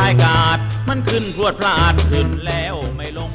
รายกาดมันขึ้นพรวดพลาดขึ้นแล้วไม่ลง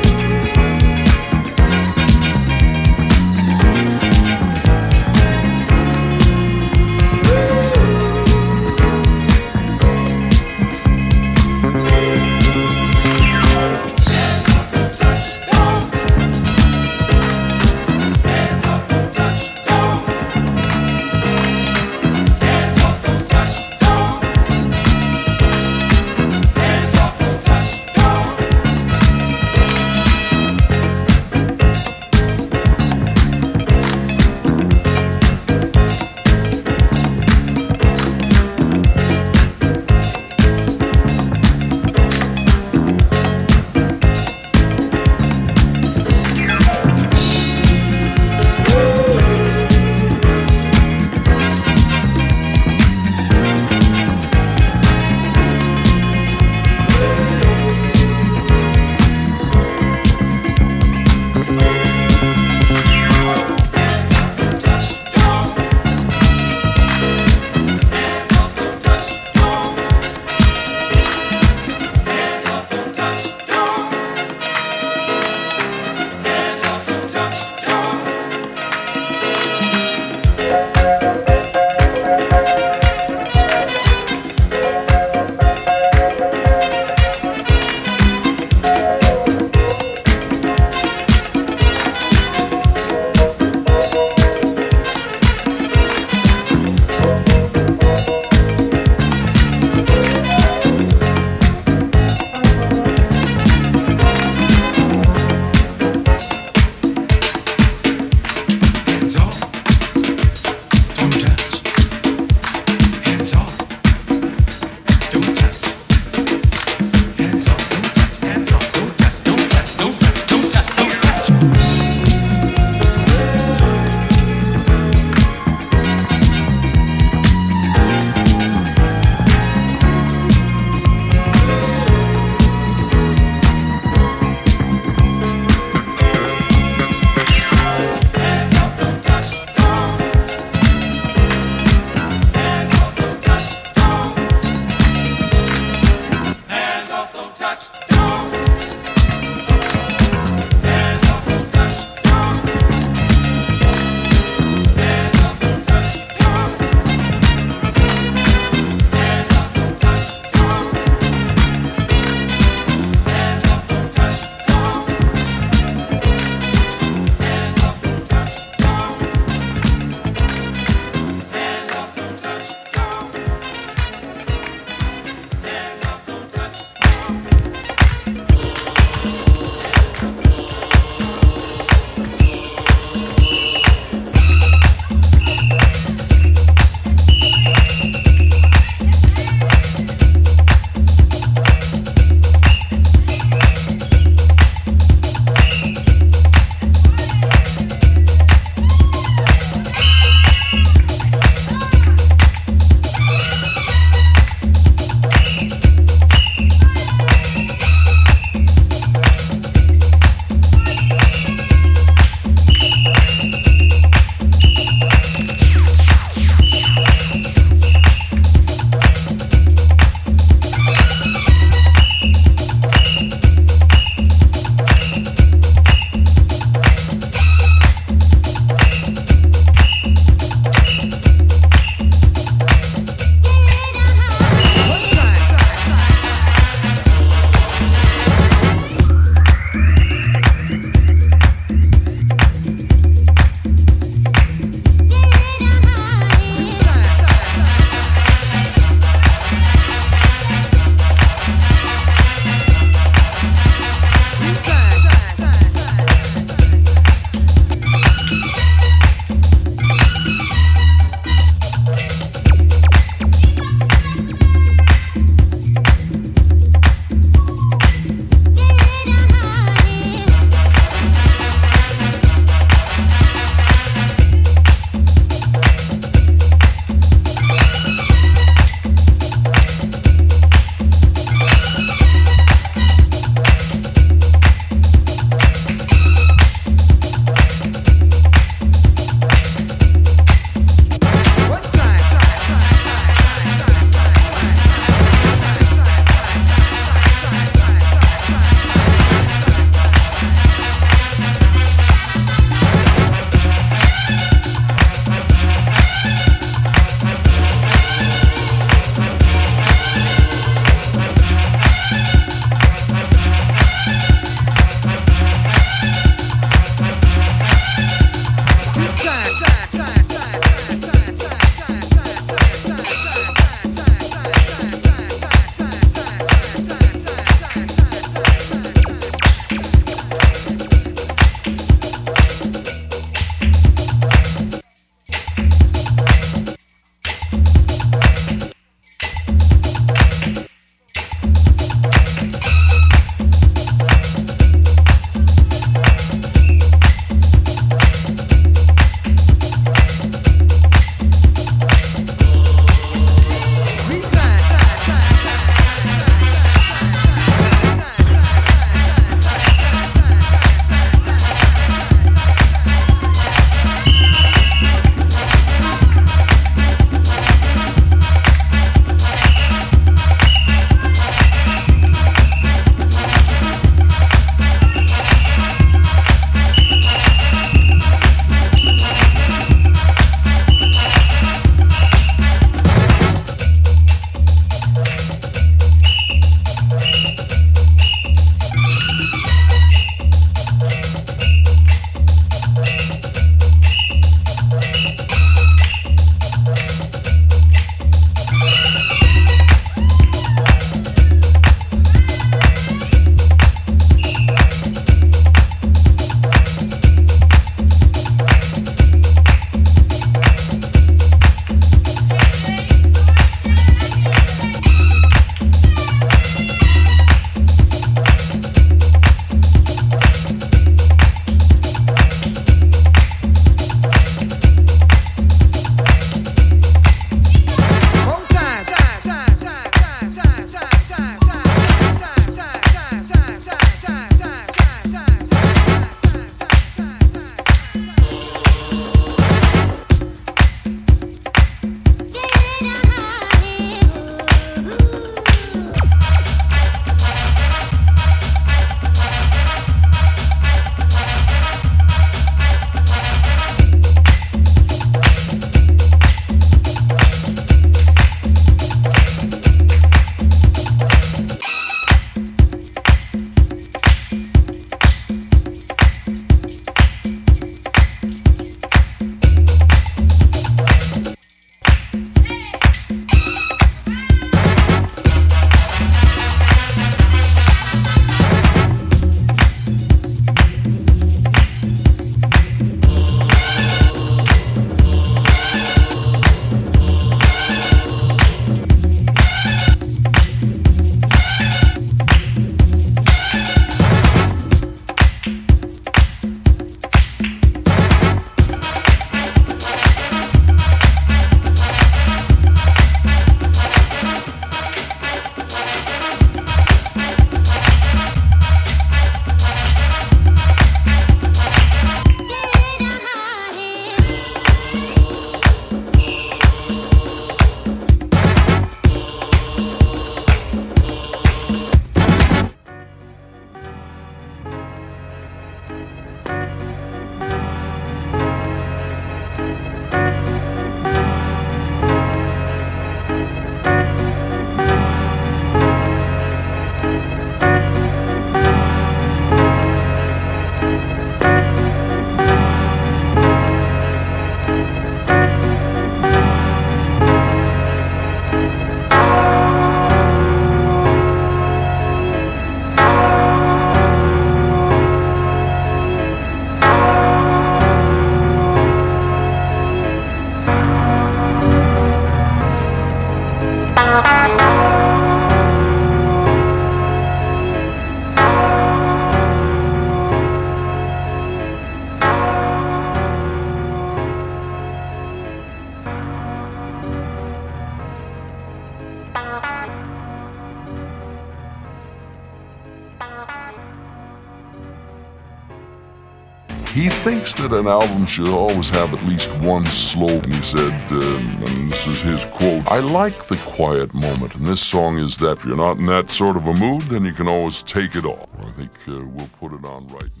thinks that an album should always have at least one slogan. He said, um, and this is his quote I like the quiet moment, and this song is that. If you're not in that sort of a mood, then you can always take it off. I think uh, we'll put it on right now.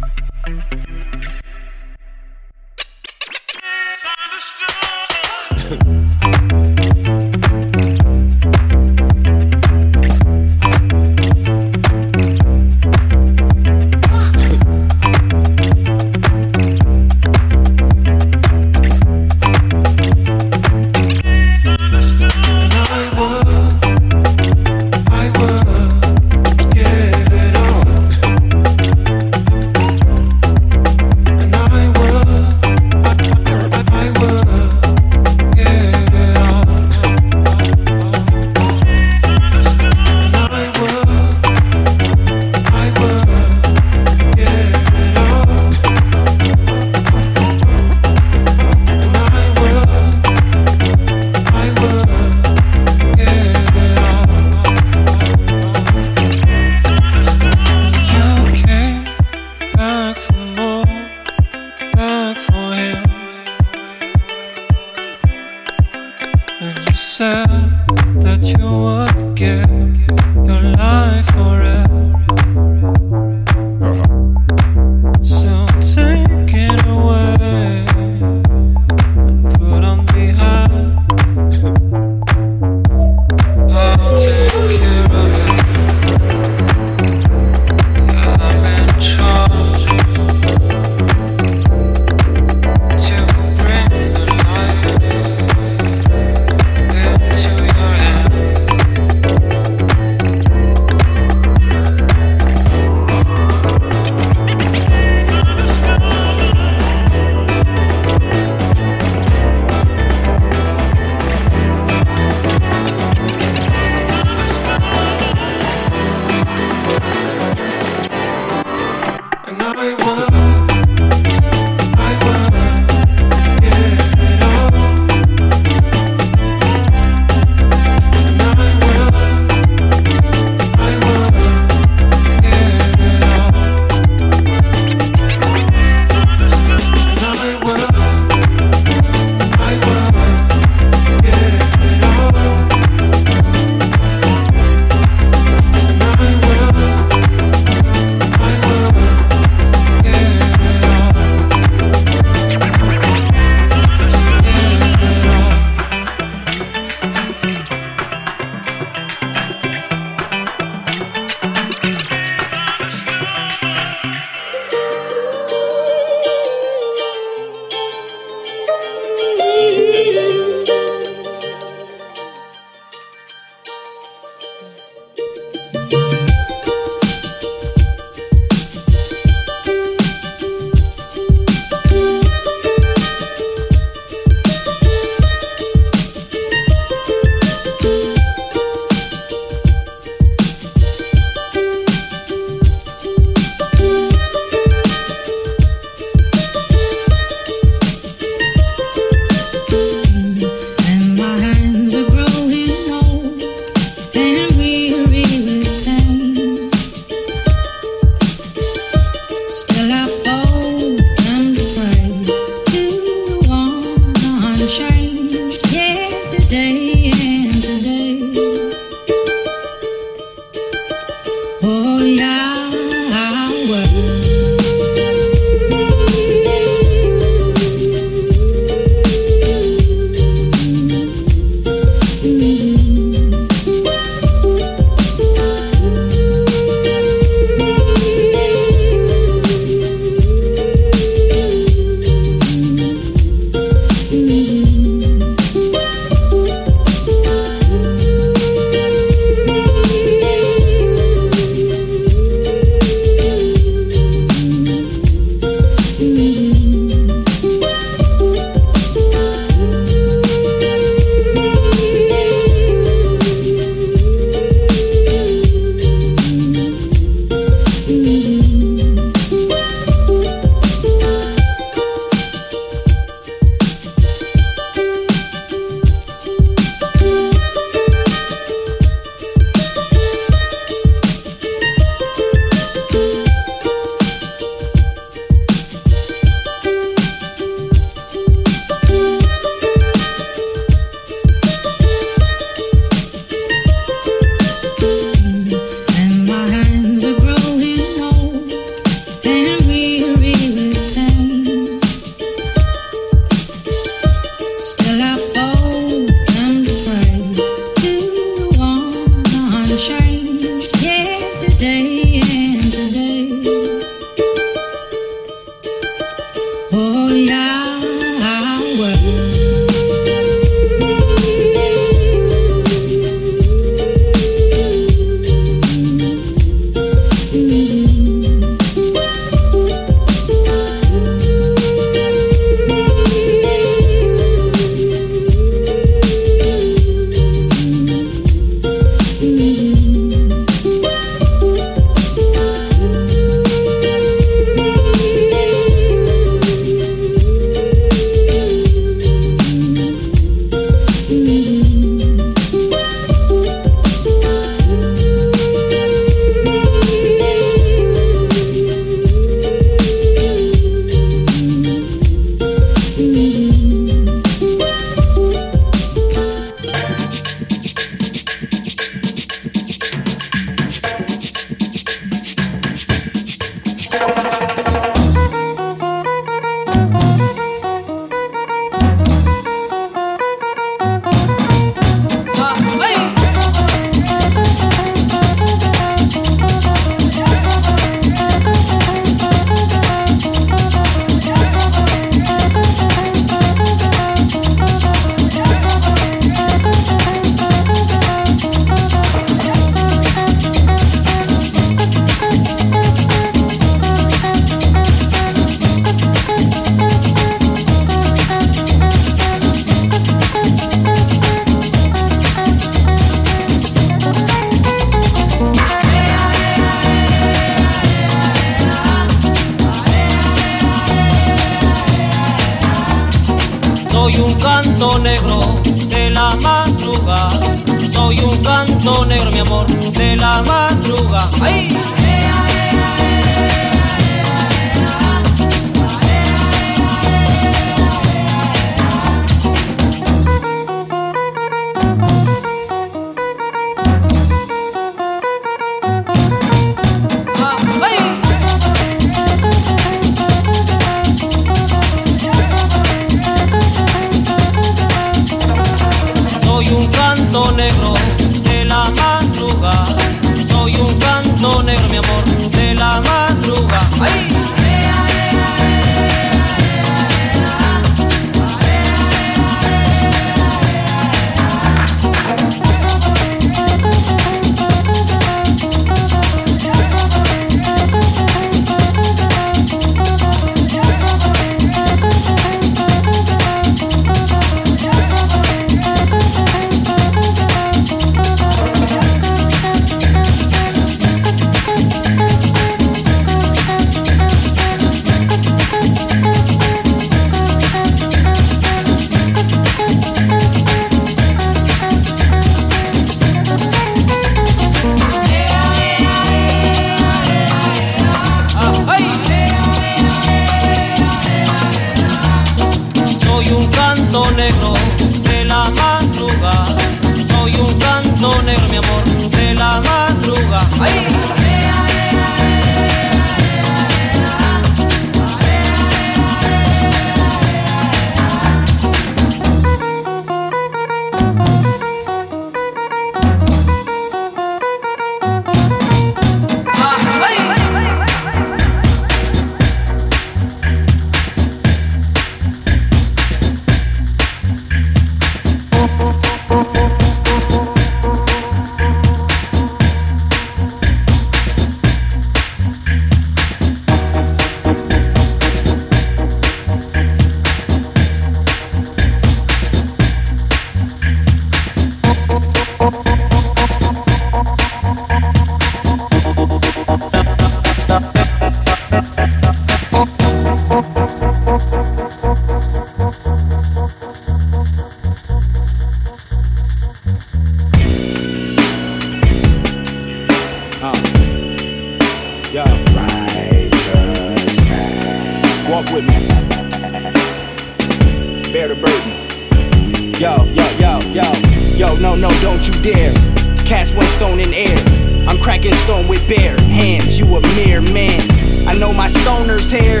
Who's here?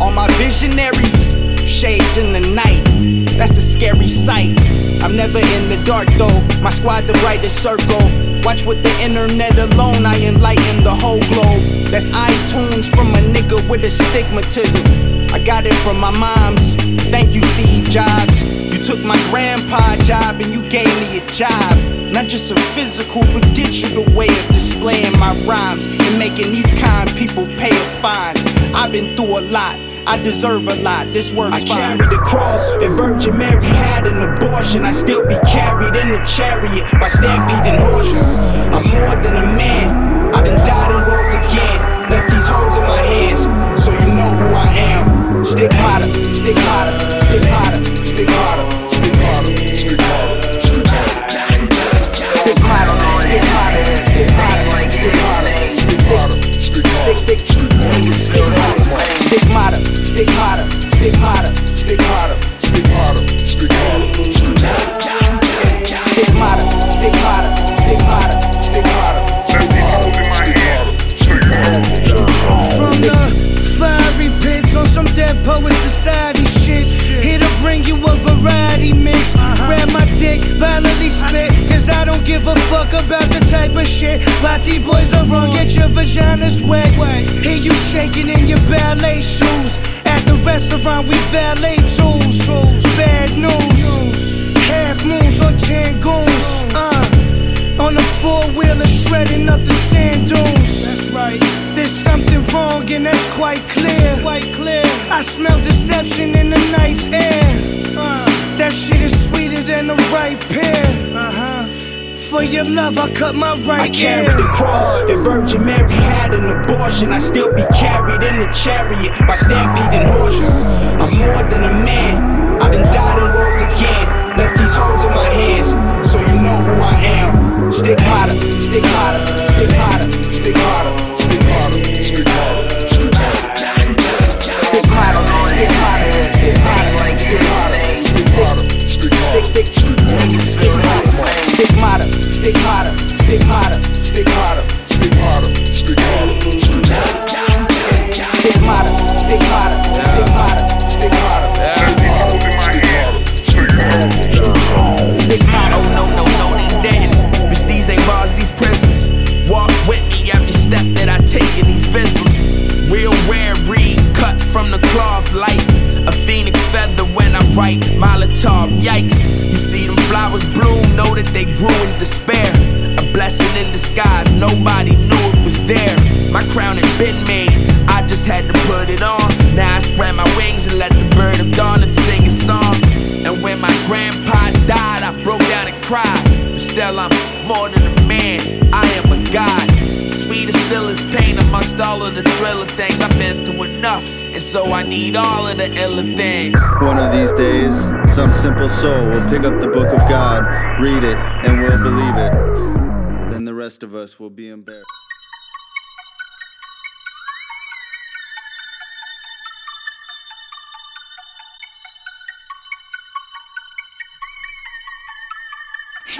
All my visionaries, shades in the night. That's a scary sight. I'm never in the dark though. My squad, the brightest circle. Watch with the internet alone, I enlighten the whole globe. That's iTunes from a nigga with astigmatism. I got it from my mom's. Thank you, Steve Jobs. You took my grandpa job and you gave me a job deserve a lot. This works I fine. carried the cross. If Virgin Mary had an abortion, I'd still be carried in a chariot by stampeding horses. I'm more than a man. I done died and rose again. Left these holes in my hands, so you know who I am. Stick hotter, stick hotter, stick hotter, stick hotter, fuck about the type of shit. Party boys are wrong, get your vaginas wet. Hear you shaking in your ballet shoes At the restaurant, we valet tools. Bad news. Half moons on ten goons. Uh, on a four wheeler, shredding up the sand dunes. That's right. There's something wrong, and that's quite clear. quite clear. I smell deception in the night's air. Uh, that shit is sweeter than the right pear. For your love, I cut my right I carried the cross. If Virgin Mary had an abortion, I'd still be carried in a chariot by stampeding horses. I'm more than a man. I done died and rose again. Left these holes in my hands, so you know who I am. Stick hotter, stick hotter, stick hotter, stick hotter, In disguise, nobody knew it was there. My crown had been made, I just had to put it on. Now I spread my wings and let the bird of dawn sing a song. And when my grandpa died, I broke down and cried. But still, I'm more than a man, I am a god. Sweet is still as pain amongst all of the thriller things. I've been through enough, and so I need all of the iller things. One of these days, some simple soul will pick up the book of God, read it, us will be embarrassed.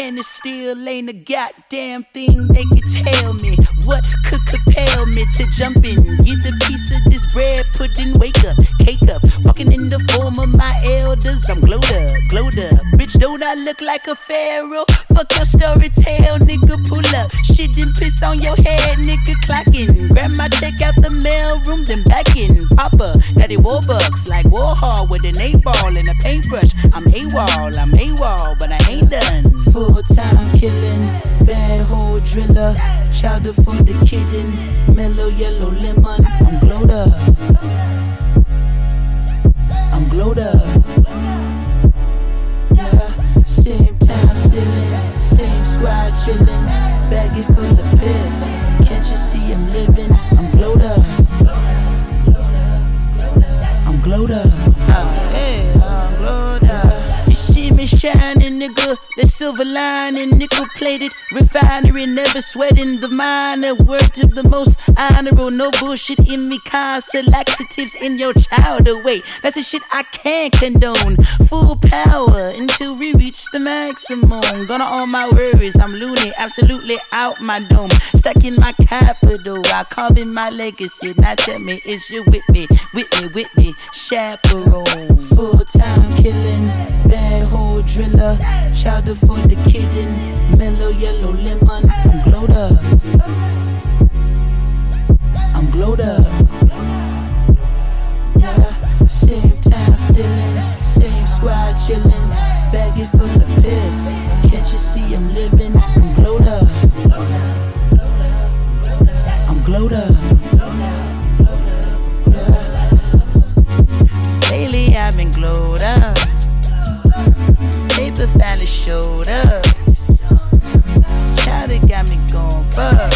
And it still ain't a goddamn thing they could tell me. What could compel me to jump in? Get a piece of this bread, pudding, wake up, cake up. Walking in the form of my elders, I'm glowed up, glowed up. Bitch, don't I look like a pharaoh? Fuck your story tale, nigga, pull up. Shit and piss on your head, nigga, clocking. Grab my check out the mail room, then back in. Papa, daddy Warbucks, like Warhol with an eight ball and a paintbrush. I'm AWOL, I'm AWOL, but I ain't done. Chowder for the kitten, mellow yellow lemon. I'm glowed up. I'm glowed up. Yeah, same time stealing, same squad chilling. Baggy full of piff. Can't you see I'm living? I'm glowed up. I'm glowed up. Oh, hey, I'm glowed up. You see me shining, nigga. Silver lining, nickel plated refinery, never sweating the minor. Word to the most honorable, no bullshit in me. Constant laxatives in your child Wait, that's the shit I can't condone. Full power until we reach the maximum. Gonna all my worries, I'm loony, absolutely out my dome. Stuck in my capital, I carve in my legacy. Now tell me, is you with me? With me, with me, chaperone. Full time killing, bad hole driller. For the kitten, mellow yellow lemon. I'm glowed up. I'm glowed up. Yeah, same time stealing, same squad chilling. Baggy full of piff. Can't you see I'm living? I'm glowed up. I'm glowed up. Lately I've been glowed up. Paper finally showed up. Chowder got me going bug.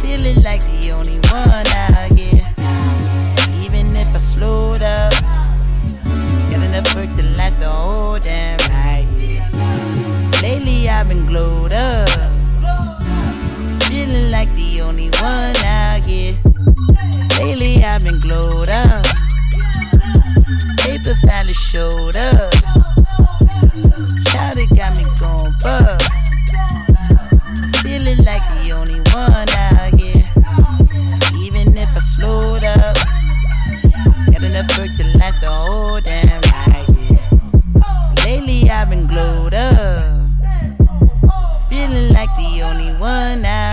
Feeling like the only one out here. Even if I slowed up, got enough work to last the whole damn night. Lately I've been glowed up. Feeling like the only one out here. Lately I've been glowed up. Paper finally showed up. Slowed up, got enough work to last the whole damn. Yeah. Lately I've been glowed up. Feeling like the only one out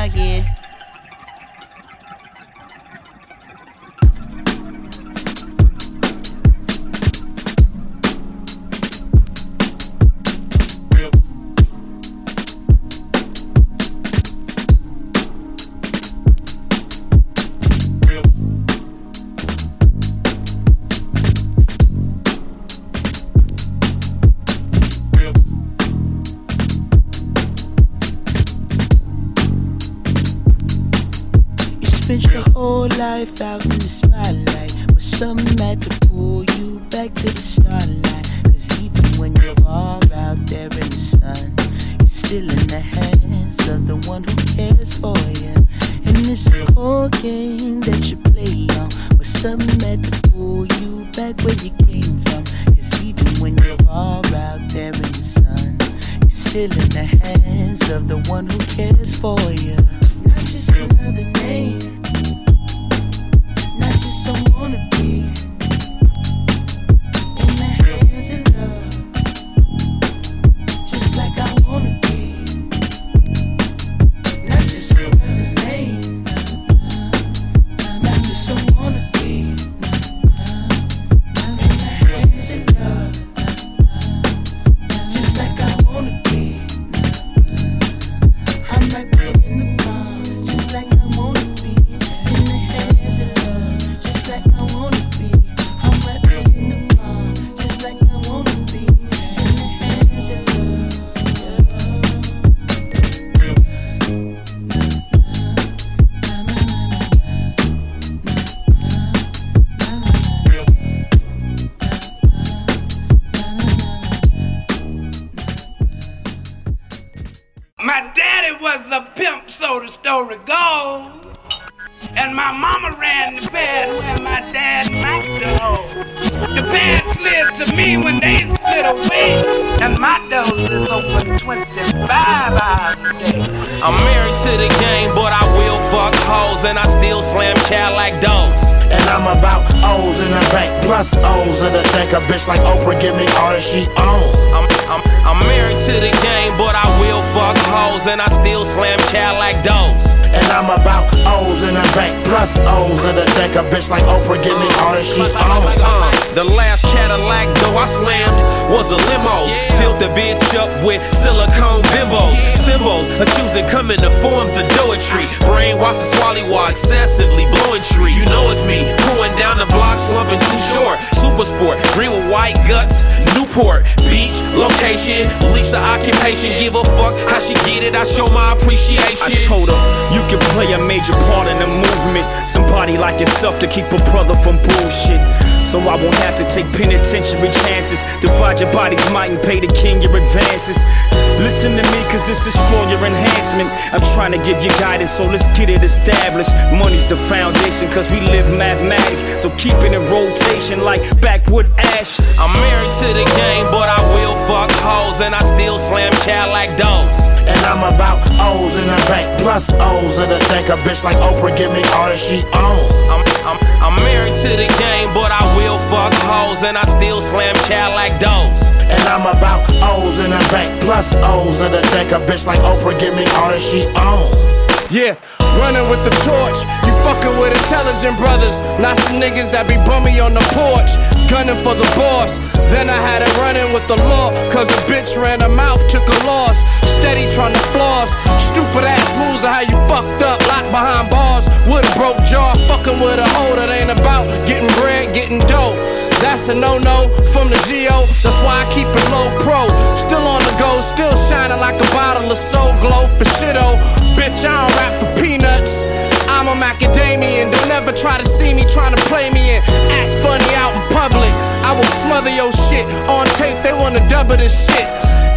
life out in the spotlight, but something had to pull you back. to the starlight. Cause even when you're far out there in the sun, you're still in the hands of the one who cares for you. And this cold game that you play on was something that to pull you back where you came from. Cause even when you're far out there in the sun, you're still in the hands of the one who cares for you. Not just another name, someone to so the story goes. And my mama ran the bed when my dad knocked the hole. The bed slid to me when they slid away. And my doors is open 25 hours a day. I'm married to the game, but I will fuck hoes and I still slam cat like dogs. And I'm about O's in the bank, plus O's in the bank. A bitch like Oprah give me all that she own. I'm, I'm, married to the game, but I will fuck hoes and I still slam cat like dogs. And I'm about O's in the bank, plus O's in the bank. A bitch like Oprah give me all that she uh, own. Uh, uh, uh, the last Cadillac though I slammed was a limo. Filled the bitch up with silicone bimbos. Symbols accusing come in the forms of poetry. Brainwash the swally while excessively blowing tree. You know it's me. Pulling down the block, slumping too short. Super sport, green with white guts. Newport Beach, location, bleach the occupation. Give a fuck how she get it. I show my appreciation. I told her, you can play a major part in the movement. Somebody like yourself to keep a brother from bullshit. So I won't have to take penitentiary chances. Divide your body's might and pay the king your advances. Listen to me, cause this is for your enhancement. I'm trying to give you guidance, so let's get it established. Money's the foundation, cause we live mathematics. So keep it in rotation like backwood ashes. I'm married to the game, but I will fuck hoes and I still slam cat like dogs. And I'm about O's in the bank, plus O's in the bank. A bitch like Oprah give me all that she own. I'm, I'm, I'm married to the game, but I will fuck hoes and I still slam cat like dogs. And I'm about O's in the bank, plus O's in the bank. A bitch like Oprah give me all that she own. Yeah, running with the torch. You fucking with intelligent brothers, not some niggas that be bummy on the porch. Gunning for the boss. Then I had it running with the law, cause a bitch ran her mouth, took a loss. Steady trying to floss. Stupid ass moves of how you fucked up, locked behind bars. With a broke jaw, fucking with a hoe that ain't about getting bread, getting dough. That's a no-no from the Geo. That's why I keep it low pro. Still on the go, still shining like a bottle of Soul Glo for shitto. Bitch, I don't rap for peanuts. I'm a macadamian. Don't ever try to see me trying to play me and act funny out in public. I will smother your shit on tape. They wanna double this shit.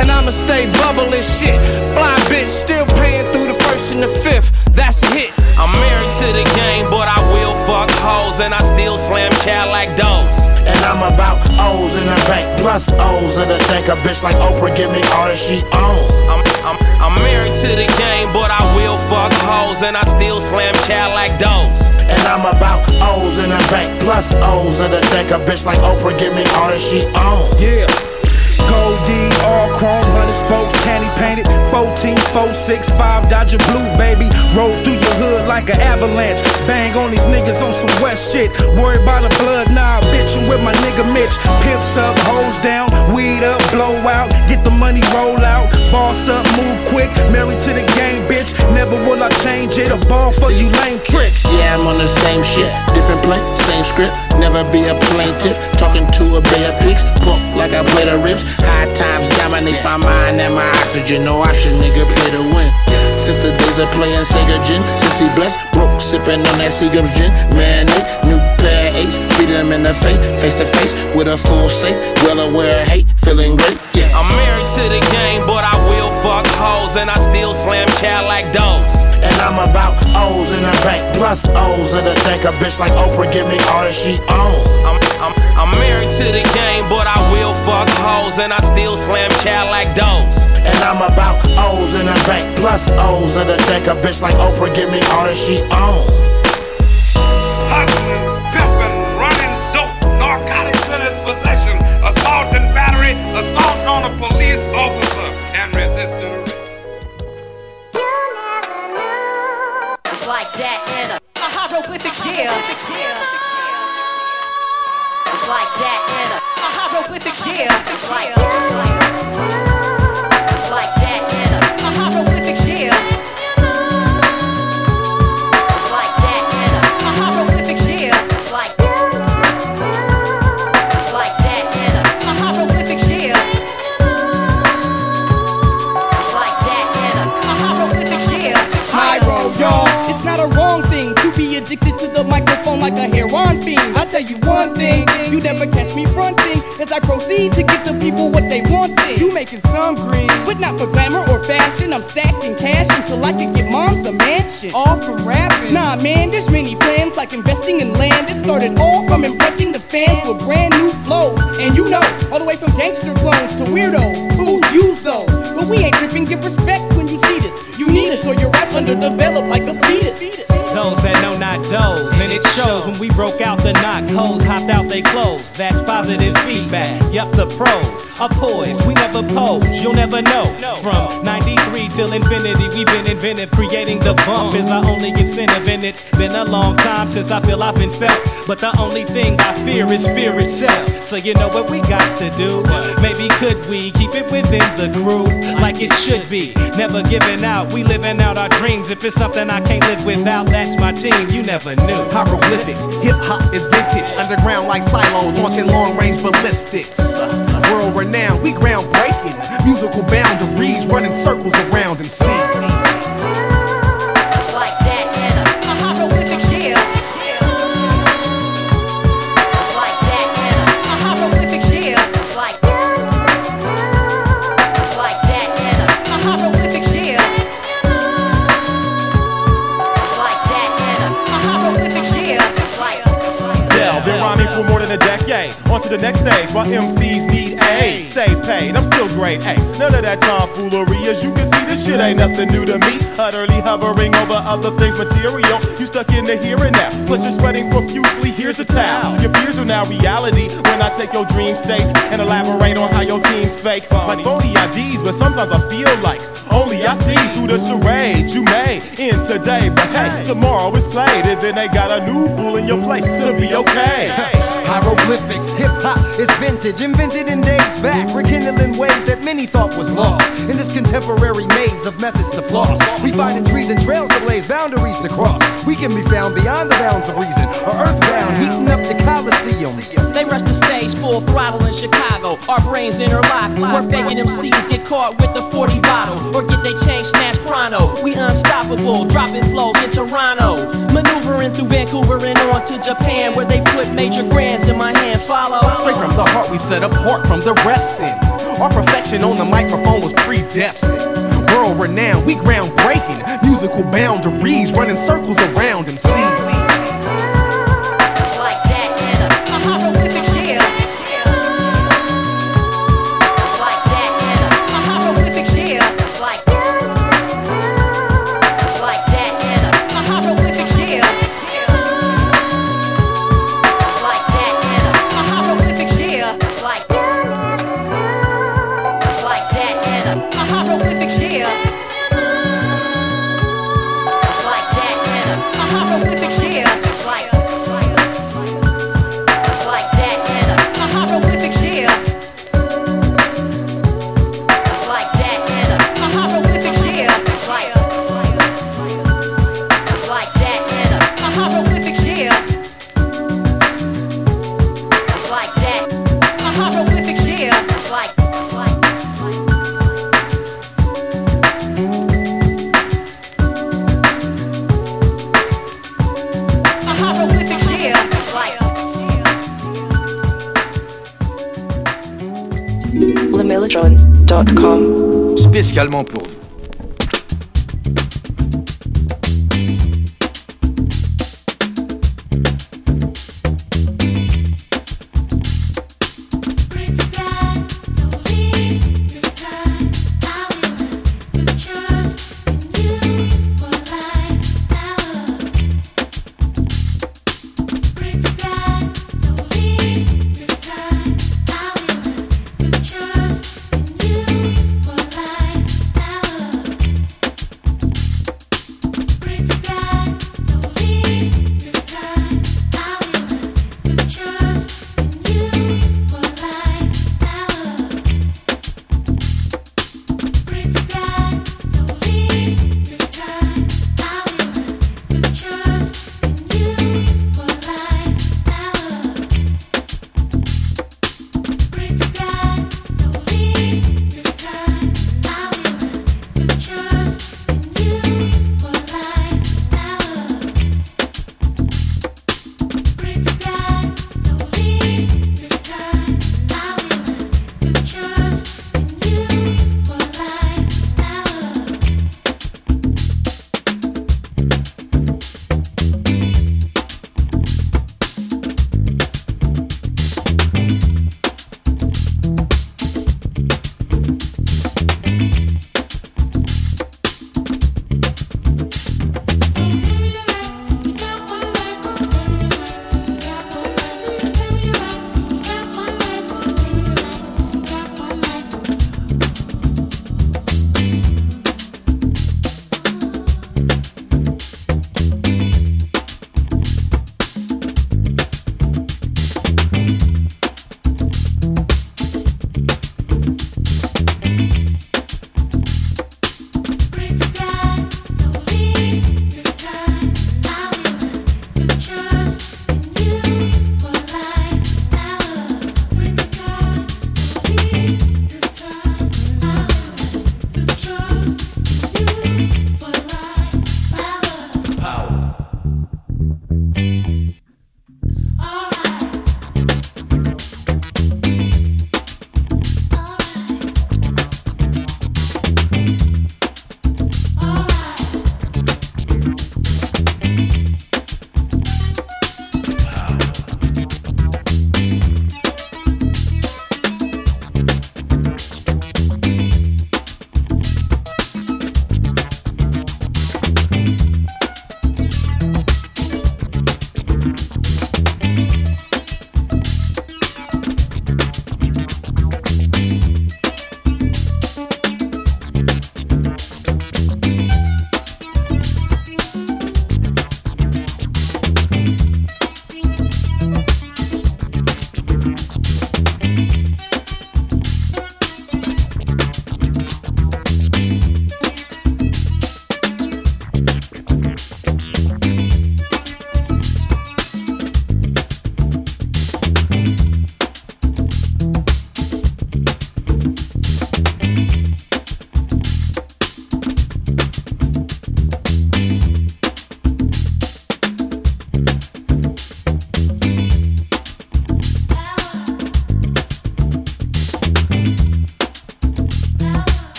And I'ma stay bubbling shit. Fly bitch, still paying through the first and the fifth. That's a hit. I'm married to the game, but I will fuck hoes and I still slam cat like dogs. And I'm about O's in the bank, plus O's in the bank. A bitch like Oprah give me all that she own. I'm, I'm, I'm married to the game, but I will fuck hoes and I still slam cat like dogs. And I'm about O's in the bank, plus O's in the bank. A bitch like Oprah give me all that she own. Yeah. Gold D, all chrome, hundred spokes, candy painted. 14, 4, 6, 5, Dodger blue, baby. Roll through your hood like an avalanche. Bang on these niggas on some West shit. Worry about a blood nah, bitchin' with my nigga Mitch. Pimps up, hoes down, weed up, blow out. Get the money, roll out. boss up, move quick. Married to the game, bitch. Never will I change it. A ball for you lame tricks. Yeah, I'm on the same shit. Different play, same script. Never be a plaintiff. Talking to a bay of pigs. Pump like I play the rips. High times dominates my mind and my oxygen. No option, nigga, play to win. Since the days of playing Sega Gin, since he blessed, broke, sipping on that Seagram's gin. Man, new pair of ace, beat him in the face, face to face with a full safe. Well aware of hate, feeling great. Yeah. I'm married to the game, but I will fuck hoes, and I still slam cat like dogs. And I'm about O's in the bank, plus O's in the bank. A bitch like Oprah give me all that she own. I'm, I'm, married to the game, but I will fuck hoes, and I still slam cat like dogs. And I'm about O's in the bank, plus O's in the bank. A bitch like Oprah give me all that she own. It's like that. In a, a hieroglyphics, yeah. It's like, it's like, it's like that. in a, to the microphone like a heroin fiend. I tell you one thing, you never catch me fronting as I proceed to give the people what they want. You making some green, but not for glamour or fashion. I'm stacking cash until I can get moms a mansion. All from rapping. Nah, man, there's many plans like investing in land. It started all from impressing the fans with brand new flows. And you know, all the way from gangster clones to weirdos, Who's use those. But we ain't tripping, give respect when you see this. You need us or your rap's underdeveloped like a fetus. Those that know not those, and it shows when we broke out the knock, hoes hopped out they clothes. That's positive feedback. Yup, the pros are poised. We never pose, you'll never know. From 93 till infinity, we've been inventive. Creating the bump is our only incentive, and it's been a long time since I feel I've been felt. But the only thing I fear is fear itself. So you know what we got to do? Maybe could we keep it within the crew like it should be? Never giving out, we living out our dreams. If it's something I can't live without, that's my team. You never knew. Hieroglyphics, hip hop is vintage. Underground like silos, launching long range ballistics. World renowned, we groundbreaking. Musical boundaries, running circles around MCs. The next stage while MCs need aid. Stay paid, I'm still great. Hey, none of that tomfoolery. As you can see, this shit ain't nothing new to me. Utterly hovering over other things material. You stuck in the here and now. Plus, you're sweating profusely. Here's a towel. Your fears are now reality when I take your dream states and elaborate on how your team's fake. Like phony IDs, but sometimes I feel like only I see through the charade you made in today. But hey, tomorrow is played, and then they got a new fool in your place to be okay. Hieroglyphics, hip hop is vintage, invented in days back, rekindling ways that many thought was lost. In this contemporary maze of methods to floss, we finding trees and trails to blaze, boundaries to cross. We can be found beyond the bounds of reason, or earthbound, heating up Coliseum. They rush the stage full throttle in Chicago. Our brains interlock. Where faking MCs get caught with the 40 bottle or get they chain snatched pronto. We unstoppable, dropping flows in Toronto. Maneuvering through Vancouver and on to Japan where they put major grands in my hand. Follow. Straight from the heart, we set apart from the rest. In our perfection on the microphone was predestined. World renowned, we groundbreaking. Musical boundaries, running circles around MCs. pour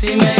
Si me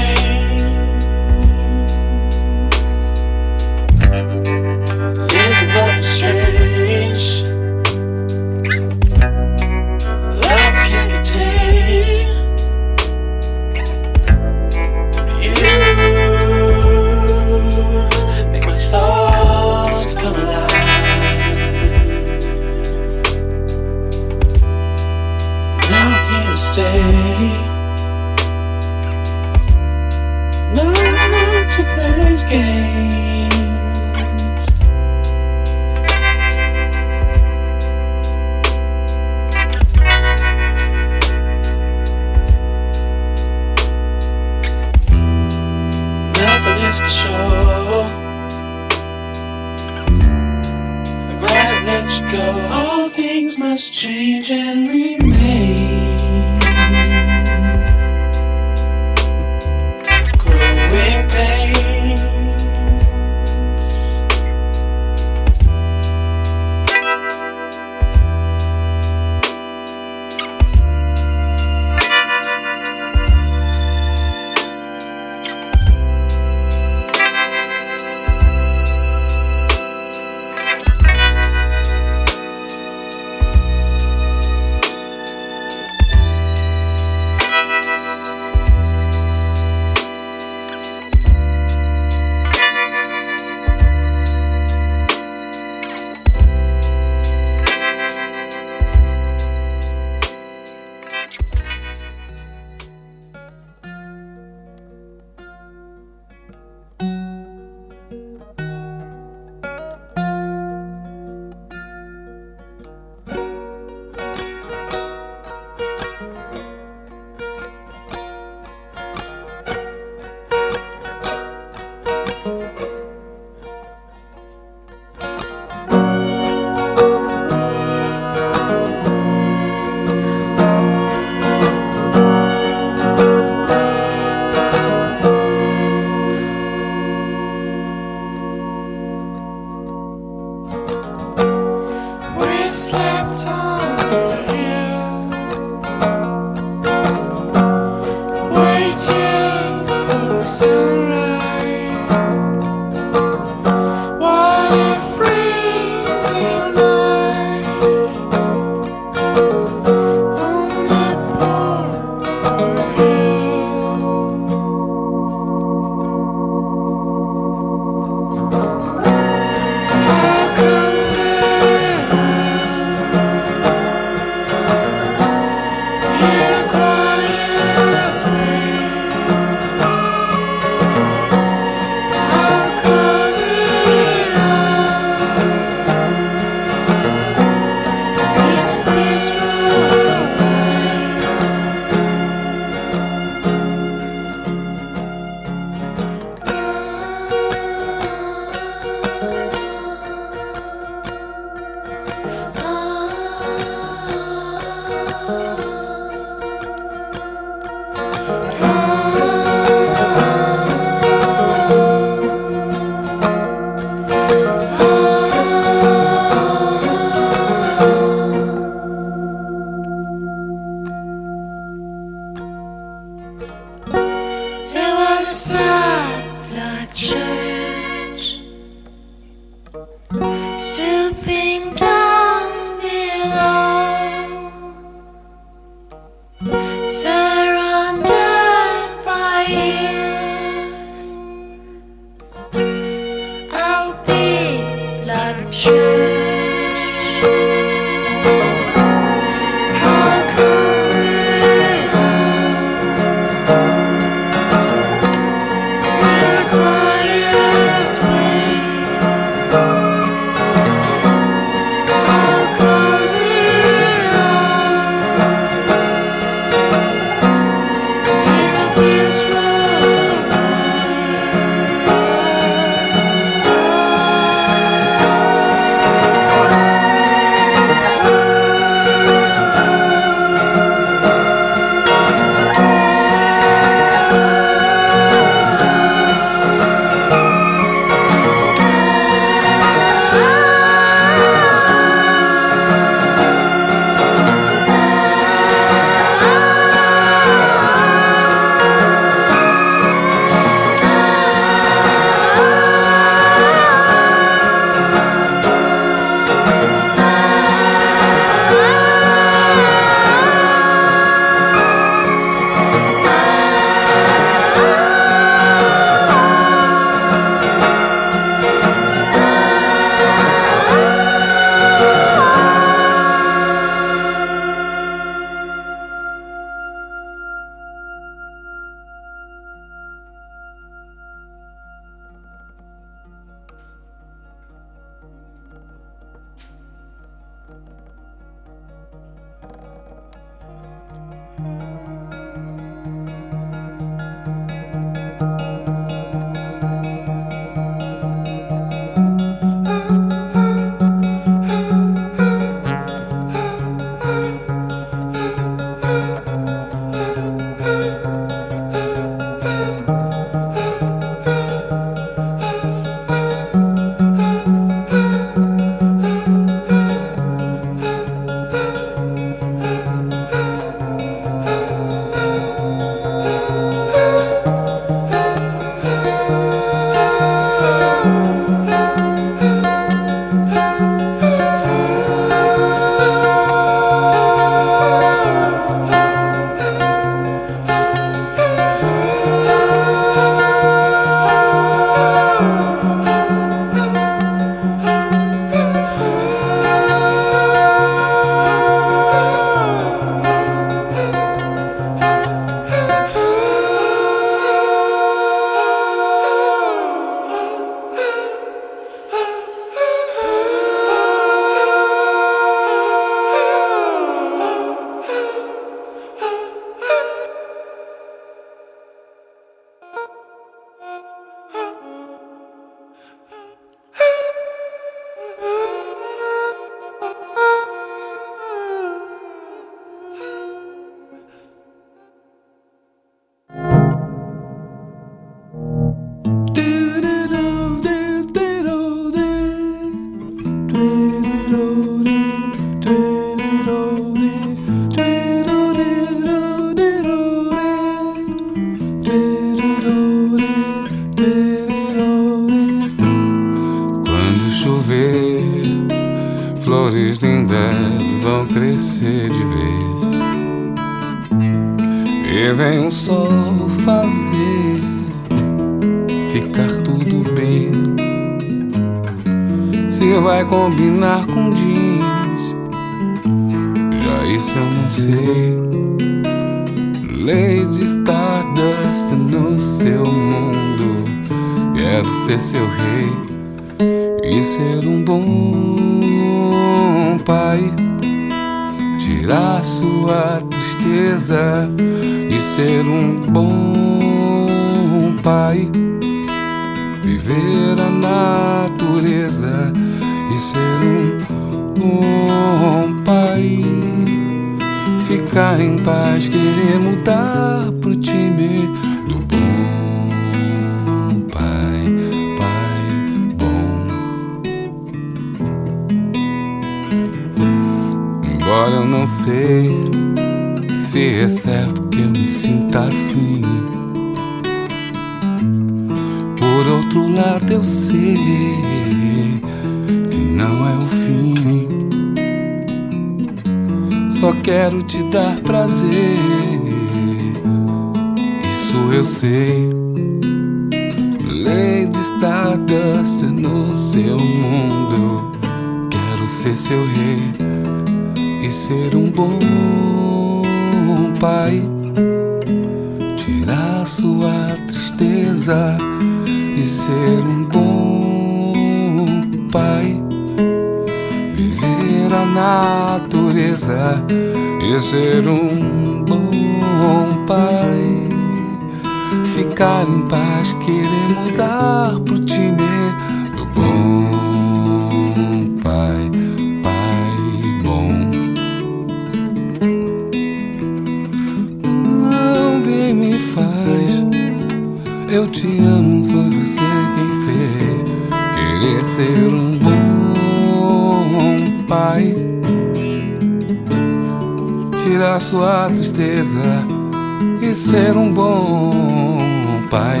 pai,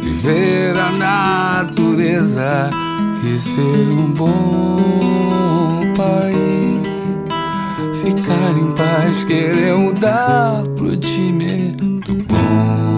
viver a natureza e ser um bom pai. Ficar em paz, querer mudar pro time do bom.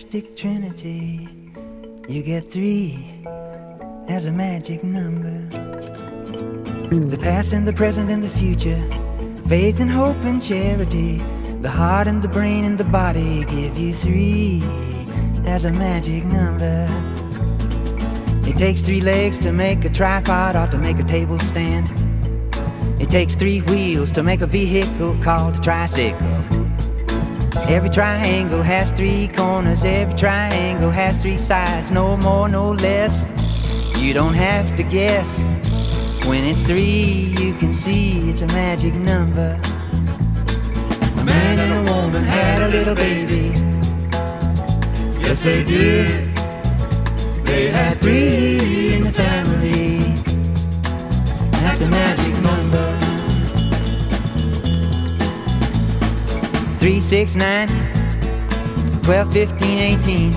Mystic trinity, you get three as a magic number. The past and the present and the future, faith and hope and charity, the heart and the brain and the body give you three as a magic number. It takes three legs to make a tripod or to make a table stand. It takes three wheels to make a vehicle called a tricycle. Every triangle has three corners, every triangle has three sides, no more, no less. You don't have to guess. When it's three, you can see it's a magic number. A man and a woman had a little baby. Yes, they did. They had three in the family. That's a magic 3, 6, 9, 12, 15, 18,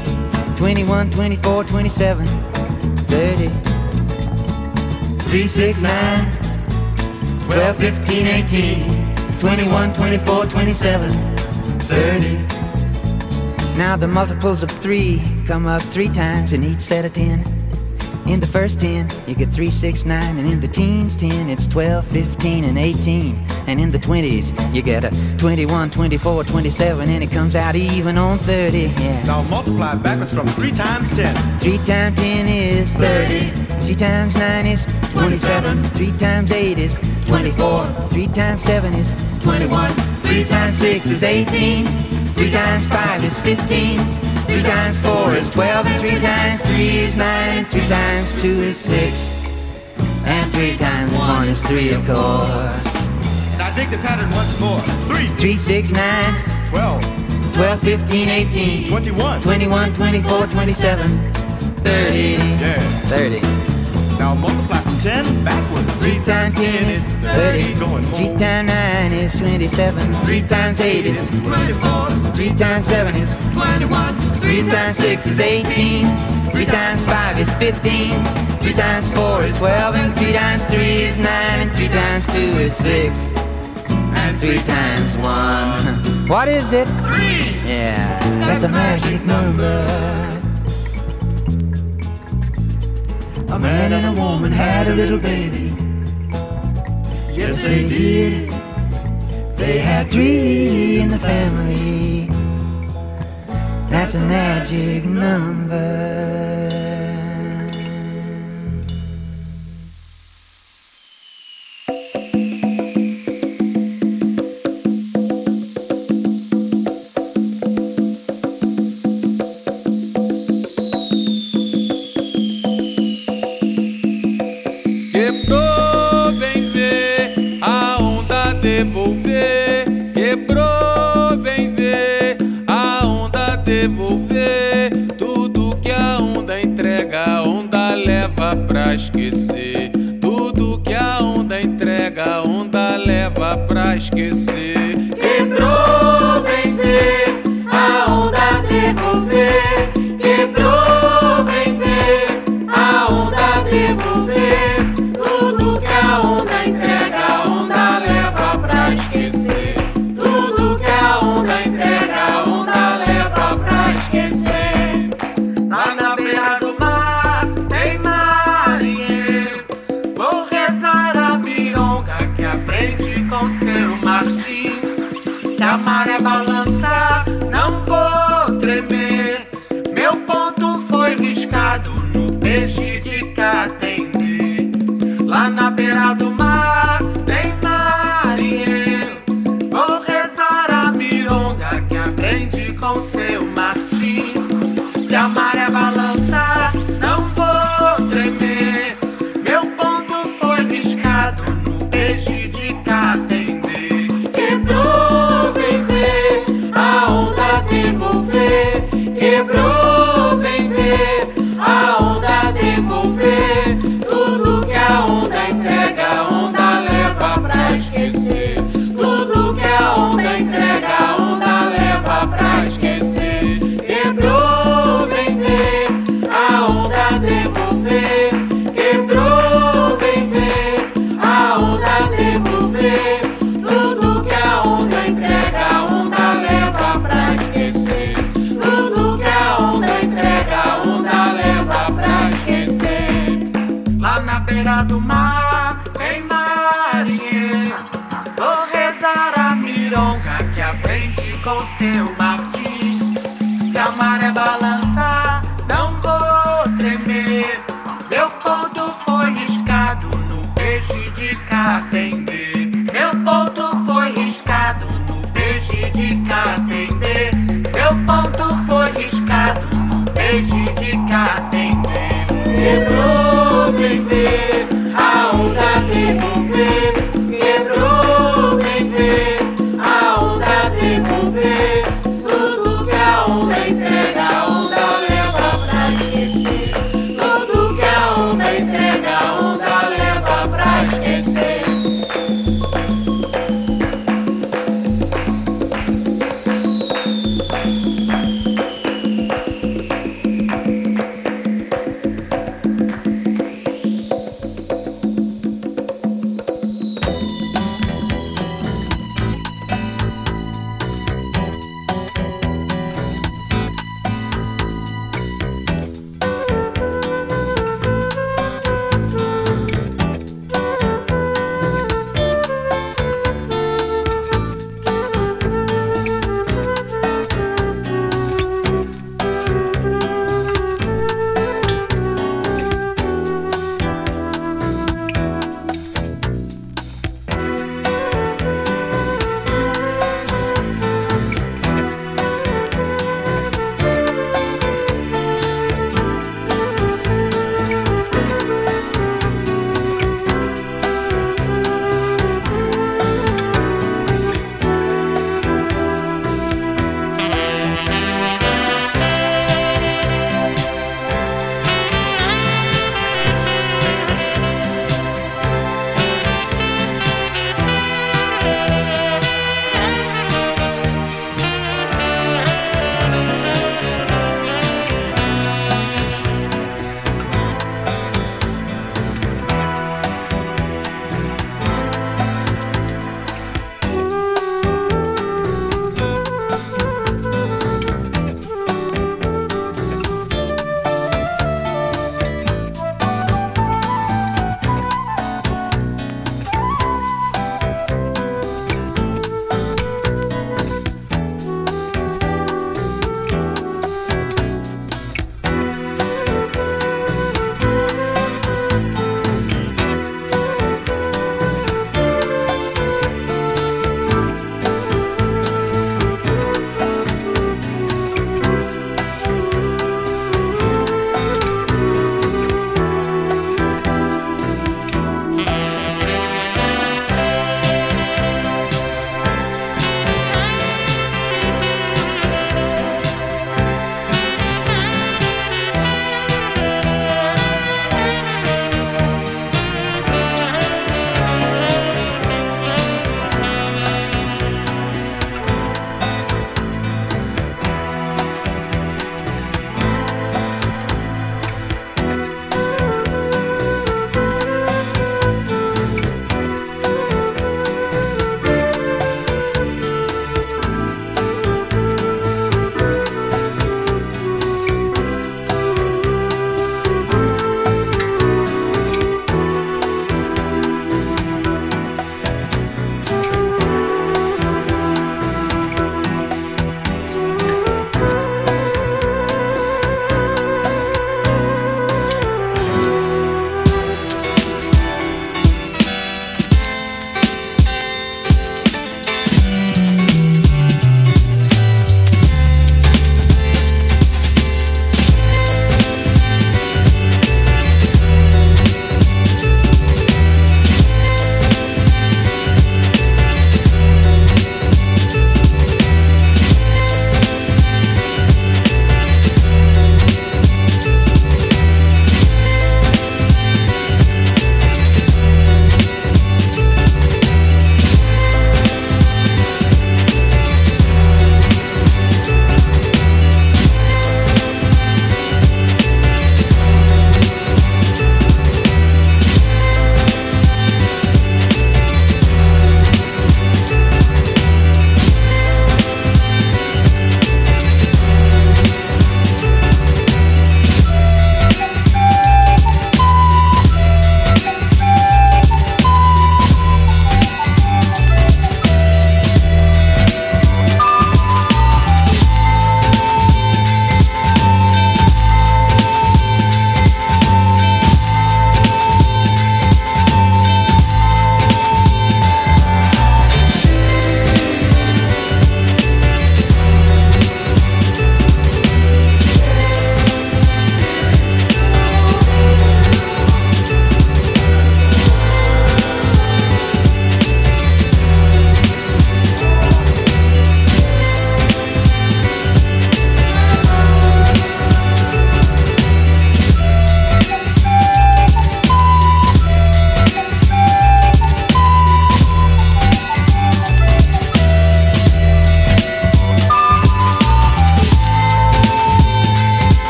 21, 24, 27, 30. 3, 6, 9, 12, 15, 18, 21, 24, 27, 30. Now the multiples of 3 come up 3 times in each set of 10. In the first 10, you get 3, 6, 9, and in the teens 10, it's 12, 15, and 18. And in the 20s, you get a 21, 24, 27, and it comes out even on 30. Yeah. Now multiply backwards from 3 times 10. 3 times 10 is 30. 3 times 9 is 27. 3 times 8 is 24. 3 times 7 is 21. 3 times 6 is 18. 3 times 5 is 15. 3 times 4 is 12. And 3 times 3 is 9. And 3 times 2 is 6. And 3 times 1 is 3, of course. Dig the pattern once more. 3, 3, 6, 9, 12, 12, 15, 18, 21, 21, 24, 27, 30. Yeah. 30. Now multiply from 10 backwards. 3 times 10 is 30. Going 3 times 9 is 27. 3 times 8 is 24. 3 times 7 is 21. 3 times 6 is 18. 3 times 5 is 15. 3 times 4 is 12. And 3 times 3 is 9. And 3 times 2 is 6. And 3 times 1. What is it? 3. Yeah, that's a magic number. A man and a woman had a little baby. Yes, they did. They had three in the family. That's a magic number. Esquecer.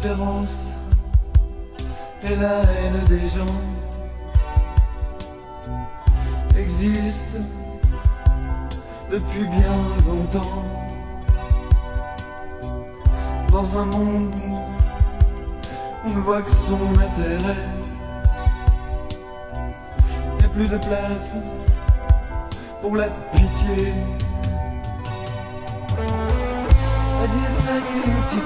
indifférence et la haine des gens existent depuis bien longtemps. Dans un monde on ne voit que son intérêt il n'y a plus de place pour la pitié. Si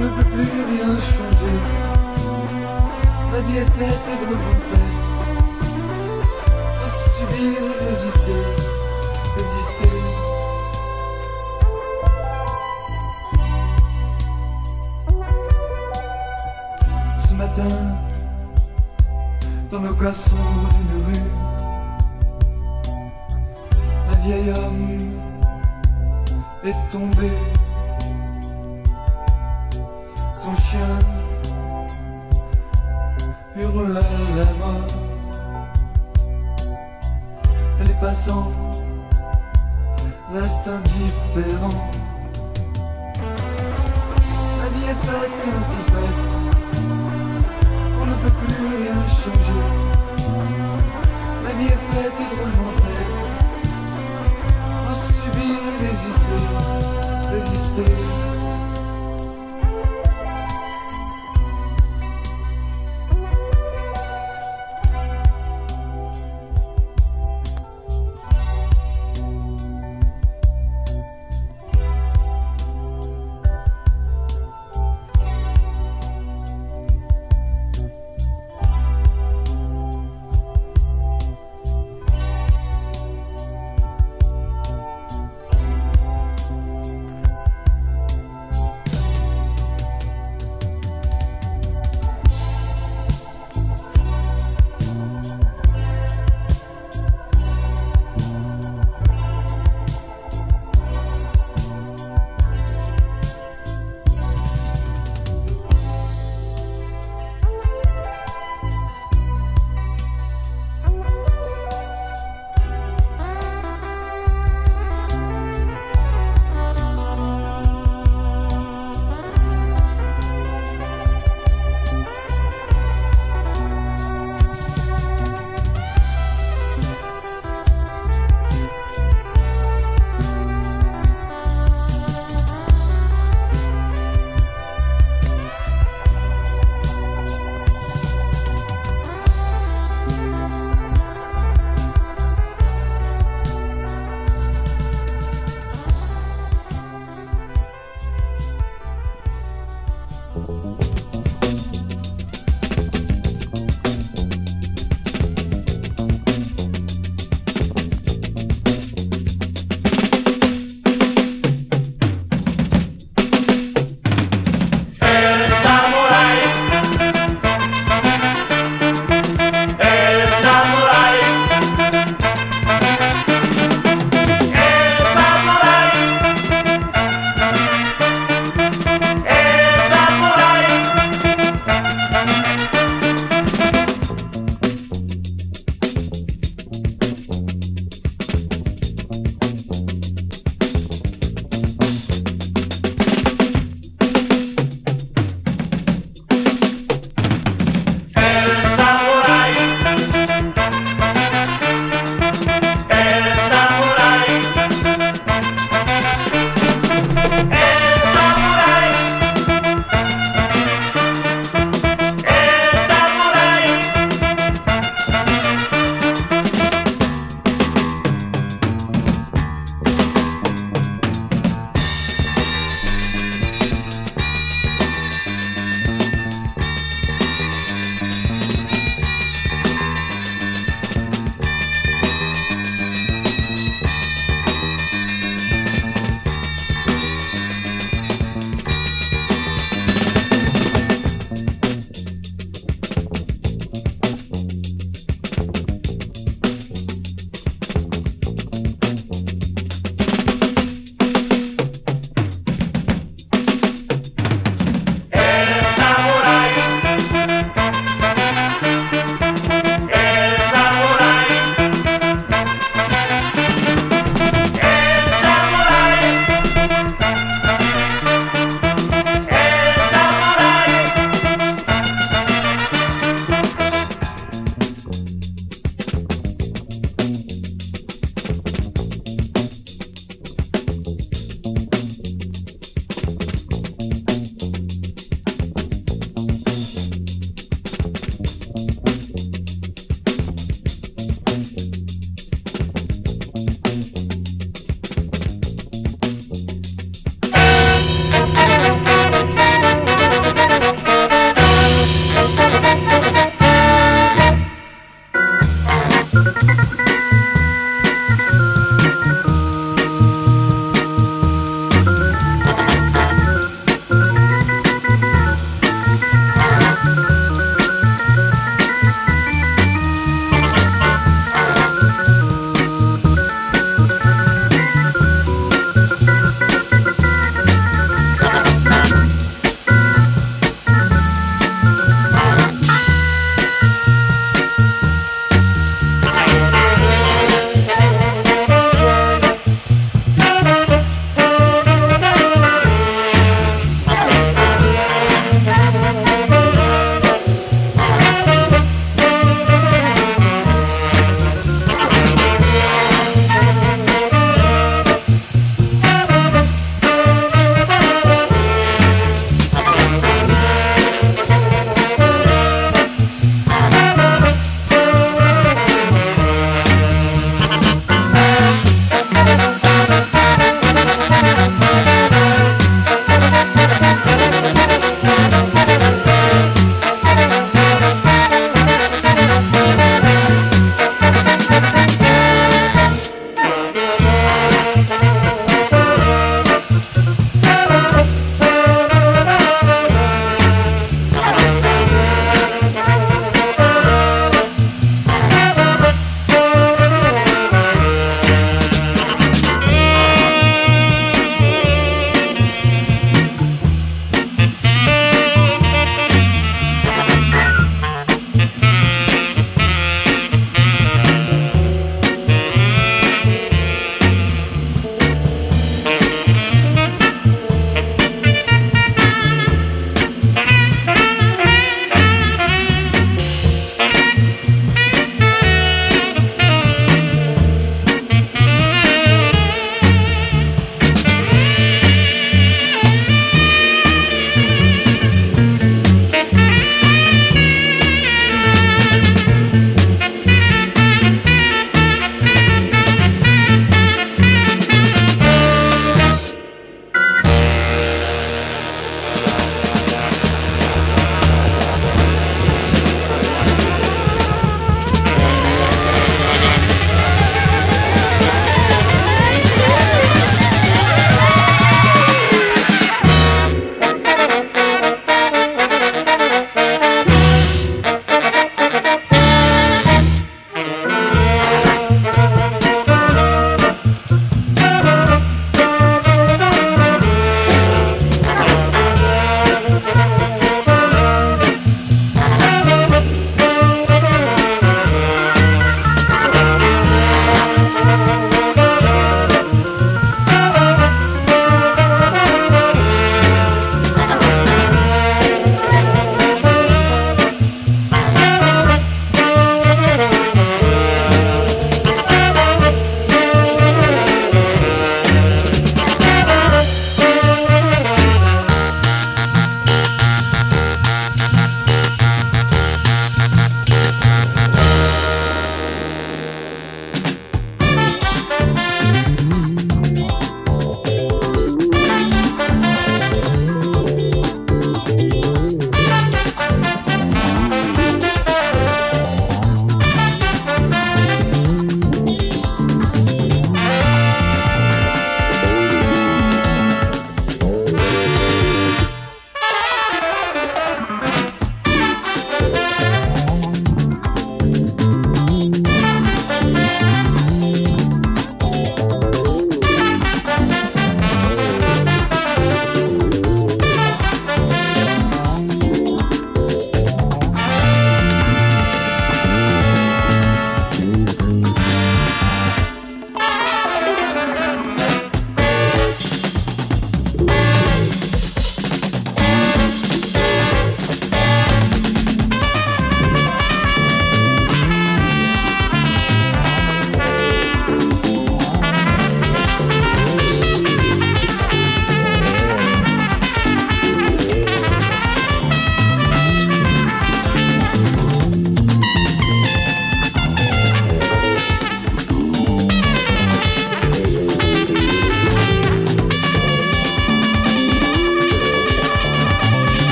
ne peut plus rien changer. La vie est nette et de. Faut subir et résister, résister. Ce matin, dans le bois sombre d'une rue, un vieil homme est tombé.